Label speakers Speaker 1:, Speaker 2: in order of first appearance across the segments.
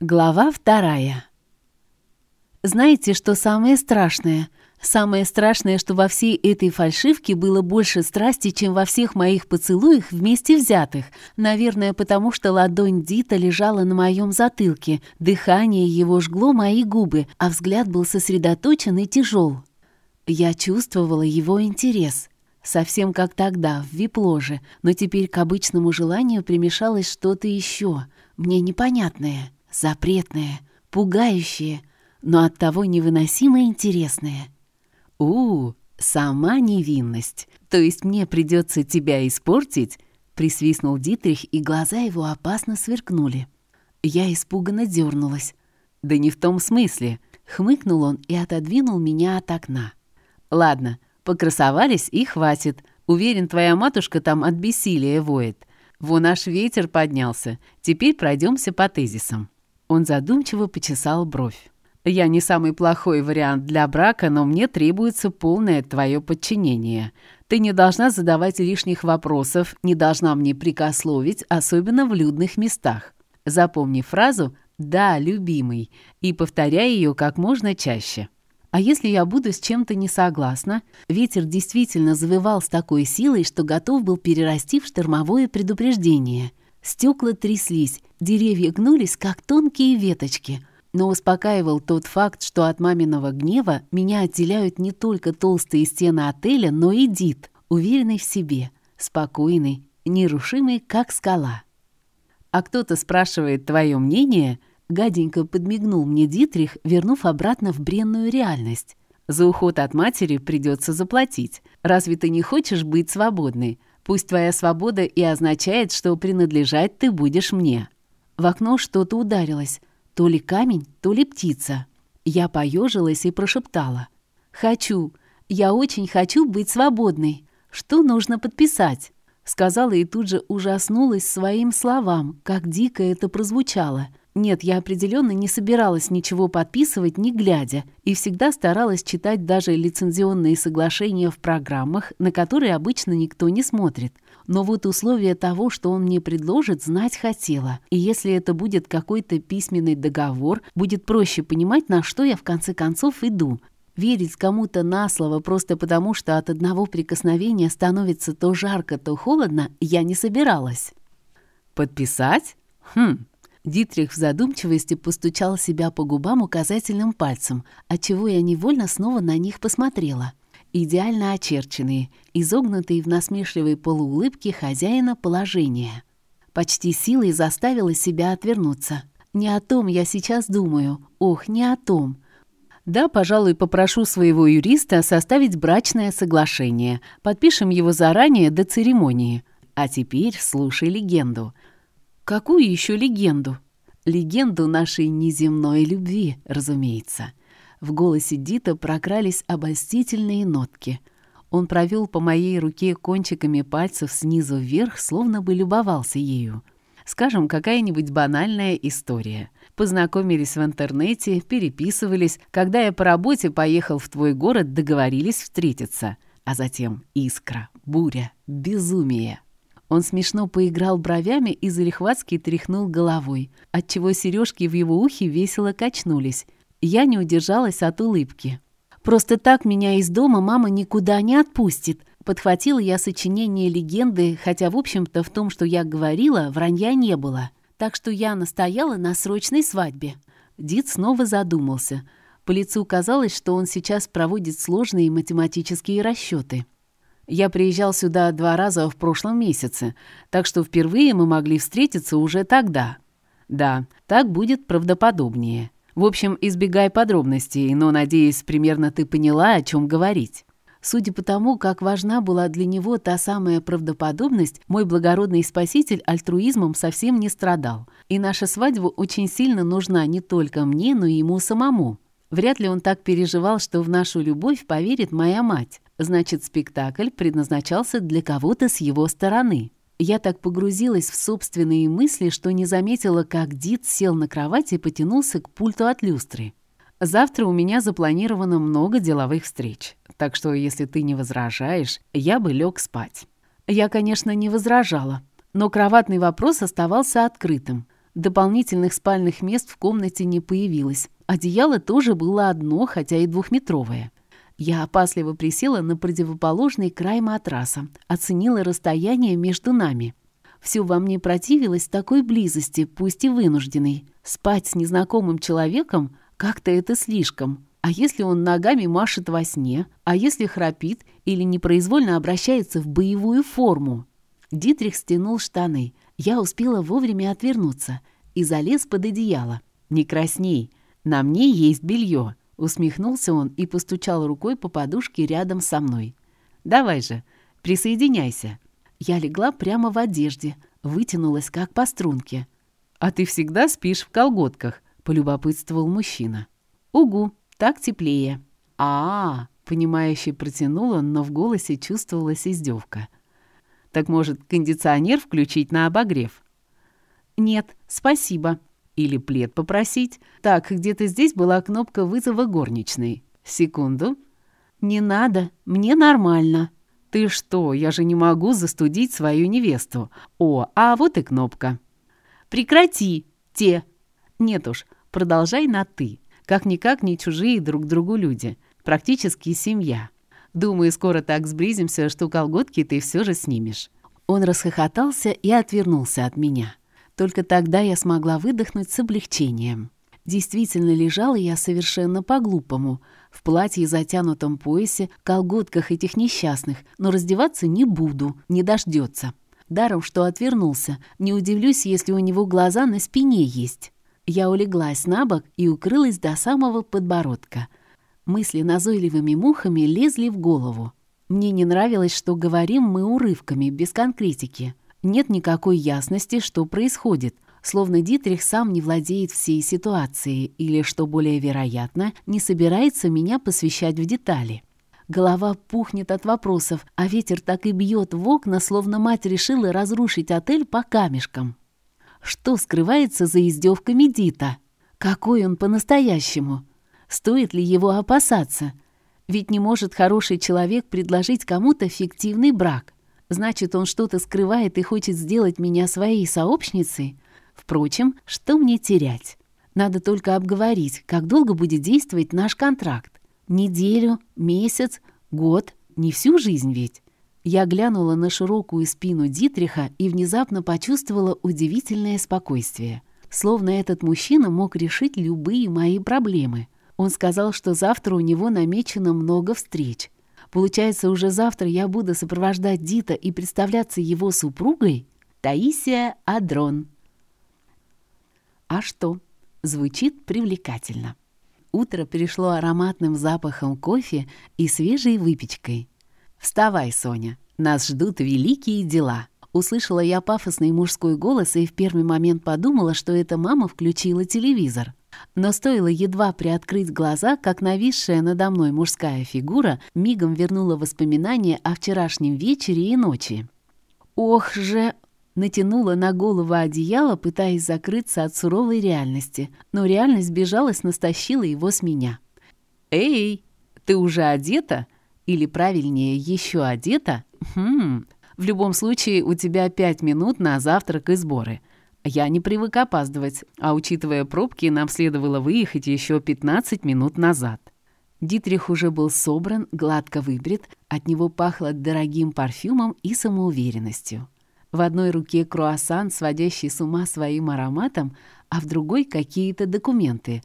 Speaker 1: Глава вторая. Знаете, что самое страшное? Самое страшное, что во всей этой фальшивке было больше страсти, чем во всех моих поцелуях вместе взятых. Наверное, потому что ладонь Дита лежала на моем затылке, дыхание его жгло мои губы, а взгляд был сосредоточен и тяжел. Я чувствовала его интерес. Совсем как тогда, в вип-ложе, но теперь к обычному желанию примешалось что-то еще, мне непонятное запретное, пугающее, но оттого невыносимо интересное. у сама невинность, то есть мне придется тебя испортить?» присвистнул Дитрих, и глаза его опасно сверкнули. Я испуганно дернулась. «Да не в том смысле», — хмыкнул он и отодвинул меня от окна. «Ладно, покрасовались и хватит. Уверен, твоя матушка там от бессилия воет. Вон наш ветер поднялся. Теперь пройдемся по тезисам». Он задумчиво почесал бровь. «Я не самый плохой вариант для брака, но мне требуется полное твое подчинение. Ты не должна задавать лишних вопросов, не должна мне прикословить, особенно в людных местах. Запомни фразу «да, любимый» и повторяй ее как можно чаще». А если я буду с чем-то не согласна? Ветер действительно завывал с такой силой, что готов был перерасти в штормовое предупреждение. Стекла тряслись, деревья гнулись, как тонкие веточки. Но успокаивал тот факт, что от маминого гнева меня отделяют не только толстые стены отеля, но и Дит, уверенный в себе, спокойный, нерушимый, как скала. «А кто-то спрашивает твое мнение?» Гаденько подмигнул мне Дитрих, вернув обратно в бренную реальность. «За уход от матери придется заплатить. Разве ты не хочешь быть свободной? Пусть твоя свобода и означает, что принадлежать ты будешь мне». В окно что-то ударилось. То ли камень, то ли птица. Я поежилась и прошептала. «Хочу. Я очень хочу быть свободной. Что нужно подписать?» Сказала и тут же ужаснулась своим словам, как дико это прозвучало. Нет, я определенно не собиралась ничего подписывать, не глядя, и всегда старалась читать даже лицензионные соглашения в программах, на которые обычно никто не смотрит. Но вот условия того, что он мне предложит, знать хотела. И если это будет какой-то письменный договор, будет проще понимать, на что я в конце концов иду. Верить кому-то на слово просто потому, что от одного прикосновения становится то жарко, то холодно, я не собиралась. «Подписать? Хм, Дитрих в задумчивости постучал себя по губам указательным пальцем, отчего я невольно снова на них посмотрела. Идеально очерченные, изогнутые в насмешливой полуулыбке хозяина положения. Почти силой заставила себя отвернуться. Не о том я сейчас думаю. Ох, не о том. Да, пожалуй, попрошу своего юриста составить брачное соглашение. Подпишем его заранее до церемонии. А теперь слушай легенду. Какую еще легенду? Легенду нашей неземной любви, разумеется. В голосе Дита прокрались обольстительные нотки. Он провел по моей руке кончиками пальцев снизу вверх, словно бы любовался ею. Скажем, какая-нибудь банальная история. Познакомились в интернете, переписывались. Когда я по работе поехал в твой город, договорились встретиться. А затем искра, буря, безумие. Он смешно поиграл бровями и залихватски тряхнул головой, отчего сережки в его ухе весело качнулись. Я не удержалась от улыбки. «Просто так меня из дома мама никуда не отпустит», Подхватила я сочинение легенды, хотя, в общем-то, в том, что я говорила, вранья не было. Так что я настояла на срочной свадьбе. Дид снова задумался. По лицу казалось, что он сейчас проводит сложные математические расчеты. Я приезжал сюда два раза в прошлом месяце, так что впервые мы могли встретиться уже тогда. Да, так будет правдоподобнее. В общем, избегай подробностей, но, надеюсь, примерно ты поняла, о чем говорить. Судя по тому, как важна была для него та самая правдоподобность, мой благородный спаситель альтруизмом совсем не страдал. И наша свадьба очень сильно нужна не только мне, но и ему самому. Вряд ли он так переживал, что в нашу любовь поверит моя мать. Значит, спектакль предназначался для кого-то с его стороны. Я так погрузилась в собственные мысли, что не заметила, как Дид сел на кровать и потянулся к пульту от люстры. Завтра у меня запланировано много деловых встреч, так что, если ты не возражаешь, я бы лег спать. Я, конечно, не возражала, но кроватный вопрос оставался открытым. Дополнительных спальных мест в комнате не появилось. Одеяло тоже было одно, хотя и двухметровое. Я опасливо присела на противоположный край матраса, оценила расстояние между нами. Все во мне противилось такой близости, пусть и вынужденной. Спать с незнакомым человеком как-то это слишком. А если он ногами машет во сне? А если храпит или непроизвольно обращается в боевую форму? Дитрих стянул штаны. Я успела вовремя отвернуться и залез под одеяло. «Не красней, на мне есть белье», — усмехнулся он и постучал рукой по подушке рядом со мной. «Давай же, присоединяйся». Я легла прямо в одежде, вытянулась как по струнке. «А ты всегда спишь в колготках?» — полюбопытствовал мужчина. «Угу, так теплее». «А-а-а!» — понимающе протянул он, но в голосе чувствовалась издевка. «Так, может, кондиционер включить на обогрев?» «Нет, спасибо». «Или плед попросить?» «Так, где-то здесь была кнопка вызова горничной». «Секунду». «Не надо, мне нормально». «Ты что, я же не могу застудить свою невесту. О, а вот и кнопка». «Прекрати, те». «Нет уж, продолжай на «ты». Как-никак не чужие друг другу люди. Практически семья. Думаю, скоро так сблизимся, что колготки ты все же снимешь». Он расхохотался и отвернулся от меня. Только тогда я смогла выдохнуть с облегчением. Действительно, лежала я совершенно по-глупому. В платье, затянутом поясе, колготках этих несчастных, но раздеваться не буду, не дождется. Даром, что отвернулся, не удивлюсь, если у него глаза на спине есть. Я улеглась на бок и укрылась до самого подбородка. Мысли назойливыми мухами лезли в голову. Мне не нравилось, что говорим мы урывками, без конкретики. Нет никакой ясности, что происходит, словно Дитрих сам не владеет всей ситуацией или, что более вероятно, не собирается меня посвящать в детали. Голова пухнет от вопросов, а ветер так и бьет в окна, словно мать решила разрушить отель по камешкам. Что скрывается за издевками Дита? Какой он по-настоящему? Стоит ли его опасаться? Ведь не может хороший человек предложить кому-то фиктивный брак. Значит, он что-то скрывает и хочет сделать меня своей сообщницей? Впрочем, что мне терять? Надо только обговорить, как долго будет действовать наш контракт. Неделю, месяц, год, не всю жизнь ведь. Я глянула на широкую спину Дитриха и внезапно почувствовала удивительное спокойствие. Словно этот мужчина мог решить любые мои проблемы. Он сказал, что завтра у него намечено много встреч. Получается, уже завтра я буду сопровождать Дита и представляться его супругой? Таисия Адрон. А что? Звучит привлекательно. Утро перешло ароматным запахом кофе и свежей выпечкой. «Вставай, Соня, нас ждут великие дела», Услышала я пафосный мужской голос и в первый момент подумала, что это мама включила телевизор. Но стоило едва приоткрыть глаза, как нависшая надо мной мужская фигура мигом вернула воспоминания о вчерашнем вечере и ночи. «Ох же!» Натянула на голову одеяло, пытаясь закрыться от суровой реальности, но реальность безжалостно стащила его с меня. «Эй, ты уже одета? Или, правильнее, еще одета? Хм, в любом случае, у тебя пять минут на завтрак и сборы. Я не привык опаздывать, а учитывая пробки, нам следовало выехать еще 15 минут назад. Дитрих уже был собран, гладко выбрит, от него пахло дорогим парфюмом и самоуверенностью. В одной руке круассан, сводящий с ума своим ароматом, а в другой какие-то документы.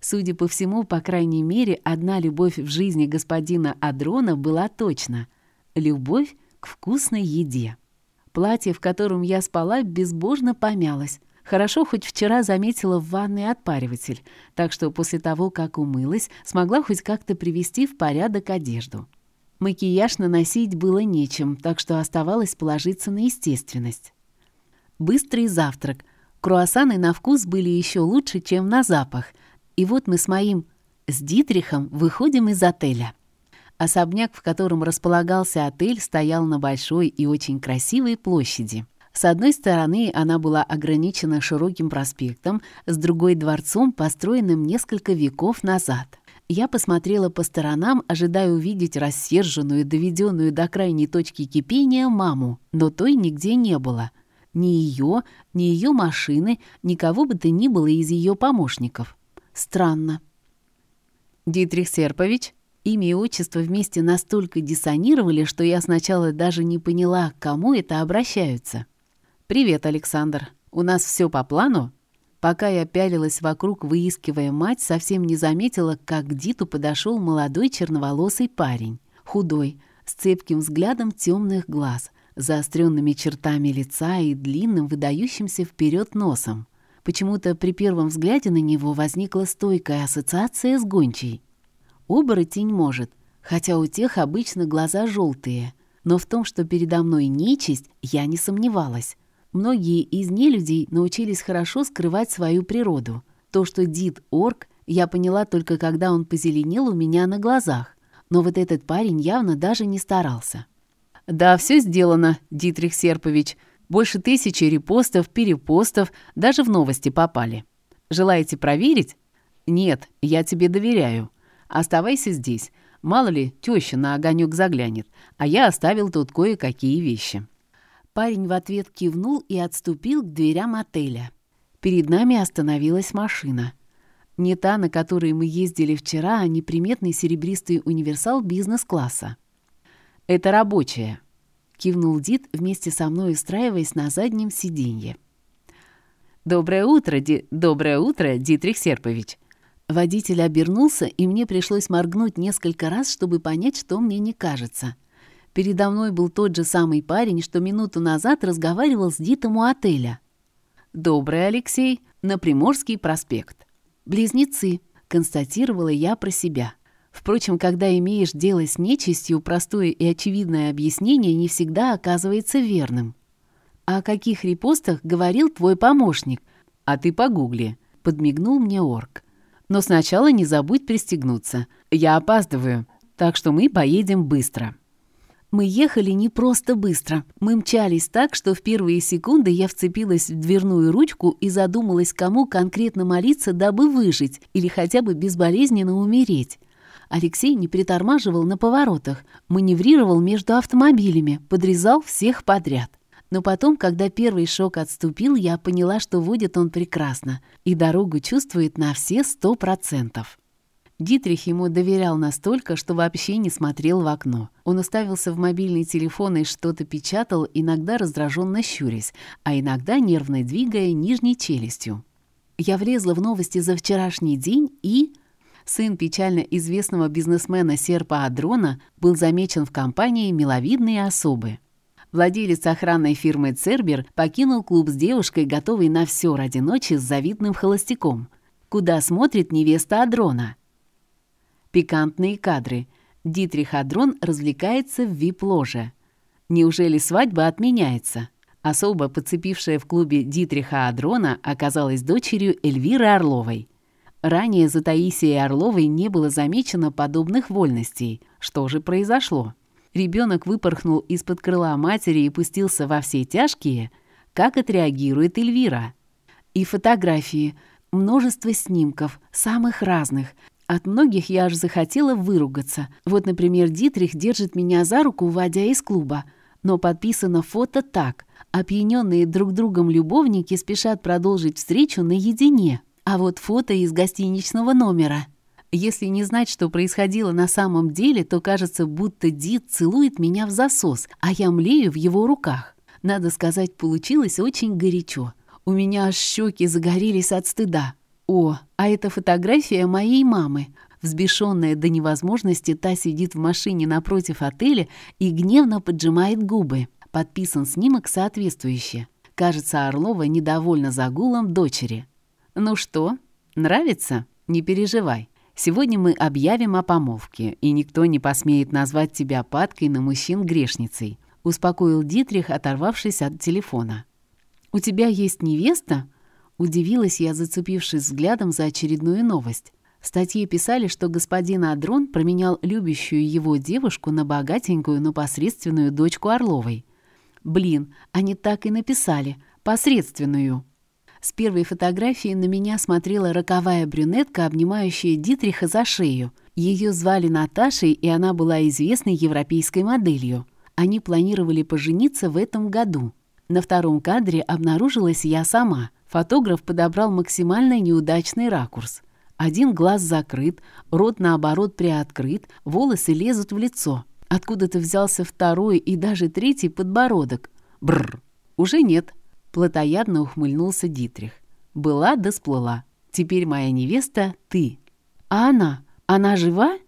Speaker 1: Судя по всему, по крайней мере, одна любовь в жизни господина Адрона была точно — любовь к вкусной еде. Платье, в котором я спала, безбожно помялось. Хорошо, хоть вчера заметила в ванной отпариватель, так что после того, как умылась, смогла хоть как-то привести в порядок одежду. Макияж наносить было нечем, так что оставалось положиться на естественность. Быстрый завтрак. Круассаны на вкус были еще лучше, чем на запах. И вот мы с моим с Дитрихом выходим из отеля. Особняк, в котором располагался отель, стоял на большой и очень красивой площади. С одной стороны она была ограничена широким проспектом, с другой — дворцом, построенным несколько веков назад. Я посмотрела по сторонам, ожидая увидеть рассерженную, доведенную до крайней точки кипения маму, но той нигде не было. Ни ее, ни ее машины, никого бы то ни было из ее помощников. Странно. «Дитрих Серпович?» Имя и отчество вместе настолько диссонировали, что я сначала даже не поняла, к кому это обращаются. «Привет, Александр. У нас все по плану?» Пока я пялилась вокруг, выискивая мать, совсем не заметила, как к Диту подошел молодой черноволосый парень. Худой, с цепким взглядом темных глаз, заостренными чертами лица и длинным, выдающимся вперед носом. Почему-то при первом взгляде на него возникла стойкая ассоциация с гончей. Оборотень может, хотя у тех обычно глаза желтые. Но в том, что передо мной нечисть, я не сомневалась. Многие из нелюдей научились хорошо скрывать свою природу. То, что Дид — орк, я поняла только когда он позеленел у меня на глазах. Но вот этот парень явно даже не старался. «Да, все сделано, Дитрих Серпович. Больше тысячи репостов, перепостов, даже в новости попали. Желаете проверить? Нет, я тебе доверяю. Оставайся здесь. Мало ли, теща на огонек заглянет, а я оставил тут кое-какие вещи». Парень в ответ кивнул и отступил к дверям отеля. Перед нами остановилась машина. Не та, на которой мы ездили вчера, а неприметный серебристый универсал бизнес-класса. «Это рабочая», — кивнул Дид вместе со мной, устраиваясь на заднем сиденье. «Доброе утро, Ди... Доброе утро, Дитрих Серпович!» Водитель обернулся, и мне пришлось моргнуть несколько раз, чтобы понять, что мне не кажется — Передо мной был тот же самый парень, что минуту назад разговаривал с Дитом у отеля. «Добрый, Алексей, на Приморский проспект». «Близнецы», — констатировала я про себя. Впрочем, когда имеешь дело с нечистью, простое и очевидное объяснение не всегда оказывается верным. «О каких репостах говорил твой помощник?» «А ты погугли», — подмигнул мне орк. «Но сначала не забудь пристегнуться. Я опаздываю, так что мы поедем быстро». Мы ехали не просто быстро. Мы мчались так, что в первые секунды я вцепилась в дверную ручку и задумалась, кому конкретно молиться, дабы выжить или хотя бы безболезненно умереть. Алексей не притормаживал на поворотах, маневрировал между автомобилями, подрезал всех подряд. Но потом, когда первый шок отступил, я поняла, что водит он прекрасно и дорогу чувствует на все сто процентов. Дитрих ему доверял настолько, что вообще не смотрел в окно. Он уставился в мобильный телефон и что-то печатал, иногда раздраженно щурясь, а иногда нервно двигая нижней челюстью. Я влезла в новости за вчерашний день и... Сын печально известного бизнесмена Серпа Адрона был замечен в компании «Миловидные особы». Владелец охранной фирмы «Цербер» покинул клуб с девушкой, готовой на все ради ночи с завидным холостяком. Куда смотрит невеста Адрона? Пикантные кадры. Дитрих Адрон развлекается в вип-ложе. Неужели свадьба отменяется? Особо подцепившая в клубе Дитриха Адрона оказалась дочерью Эльвиры Орловой. Ранее за Таисией Орловой не было замечено подобных вольностей. Что же произошло? Ребенок выпорхнул из-под крыла матери и пустился во все тяжкие. Как отреагирует Эльвира? И фотографии, множество снимков, самых разных, от многих я аж захотела выругаться. Вот, например, Дитрих держит меня за руку, уводя из клуба. Но подписано фото так. Опьяненные друг другом любовники спешат продолжить встречу наедине. А вот фото из гостиничного номера. Если не знать, что происходило на самом деле, то кажется, будто Дит целует меня в засос, а я млею в его руках. Надо сказать, получилось очень горячо. У меня аж щеки загорелись от стыда. О, а это фотография моей мамы. Взбешенная до невозможности, та сидит в машине напротив отеля и гневно поджимает губы. Подписан снимок соответствующий. Кажется, Орлова недовольна загулом дочери. «Ну что, нравится? Не переживай. Сегодня мы объявим о помолвке, и никто не посмеет назвать тебя падкой на мужчин грешницей», успокоил Дитрих, оторвавшись от телефона. «У тебя есть невеста?» Удивилась я, зацепившись взглядом за очередную новость. В статье писали, что господин Адрон променял любящую его девушку на богатенькую, но посредственную дочку Орловой. Блин, они так и написали. Посредственную. С первой фотографии на меня смотрела роковая брюнетка, обнимающая Дитриха за шею. Ее звали Наташей, и она была известной европейской моделью. Они планировали пожениться в этом году. На втором кадре обнаружилась я сама. Фотограф подобрал максимально неудачный ракурс. Один глаз закрыт, рот наоборот приоткрыт, волосы лезут в лицо. Откуда-то взялся второй и даже третий подбородок. Бррр, уже нет. Платоядно ухмыльнулся Дитрих. Была да сплыла. Теперь моя невеста — ты. А она? Она жива?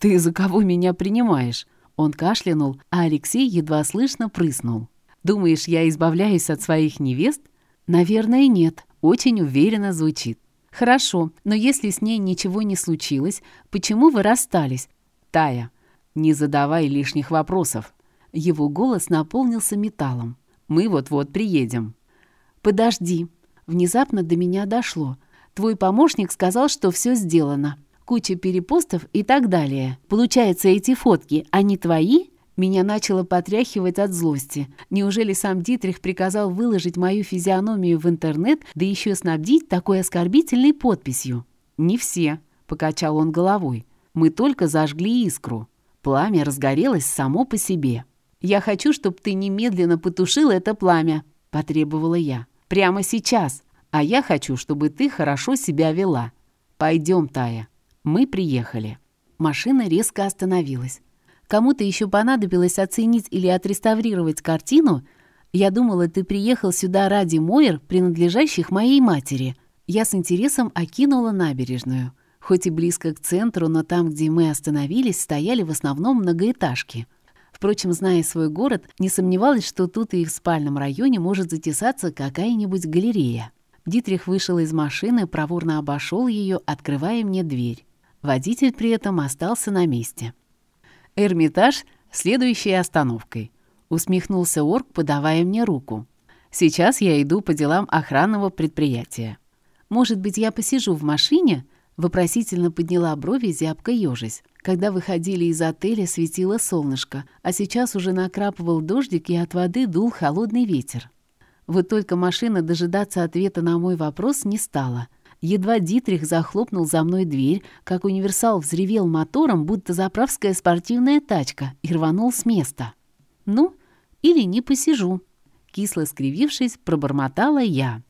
Speaker 1: Ты за кого меня принимаешь? Он кашлянул, а Алексей едва слышно прыснул. «Думаешь, я избавляюсь от своих невест?» «Наверное, нет. Очень уверенно звучит». «Хорошо, но если с ней ничего не случилось, почему вы расстались?» «Тая, не задавай лишних вопросов». Его голос наполнился металлом. «Мы вот-вот приедем». «Подожди». Внезапно до меня дошло. Твой помощник сказал, что все сделано. Куча перепостов и так далее. Получается, эти фотки, они твои?» Меня начало потряхивать от злости. Неужели сам Дитрих приказал выложить мою физиономию в интернет, да еще снабдить такой оскорбительной подписью? «Не все», — покачал он головой. «Мы только зажгли искру. Пламя разгорелось само по себе. Я хочу, чтобы ты немедленно потушил это пламя», — потребовала я. «Прямо сейчас. А я хочу, чтобы ты хорошо себя вела. Пойдем, Тая». Мы приехали. Машина резко остановилась. Кому-то еще понадобилось оценить или отреставрировать картину? Я думала, ты приехал сюда ради Мойер, принадлежащих моей матери. Я с интересом окинула набережную. Хоть и близко к центру, но там, где мы остановились, стояли в основном многоэтажки. Впрочем, зная свой город, не сомневалась, что тут и в спальном районе может затесаться какая-нибудь галерея. Дитрих вышел из машины, проворно обошел ее, открывая мне дверь. Водитель при этом остался на месте. «Эрмитаж — следующей остановкой», — усмехнулся орк, подавая мне руку. «Сейчас я иду по делам охранного предприятия». «Может быть, я посижу в машине?» — вопросительно подняла брови, зябко ёжись. Когда выходили из отеля, светило солнышко, а сейчас уже накрапывал дождик, и от воды дул холодный ветер. Вот только машина дожидаться ответа на мой вопрос не стала — Едва Дитрих захлопнул за мной дверь, как универсал взревел мотором, будто заправская спортивная тачка, и рванул с места. «Ну, или не посижу», — кисло скривившись, пробормотала я.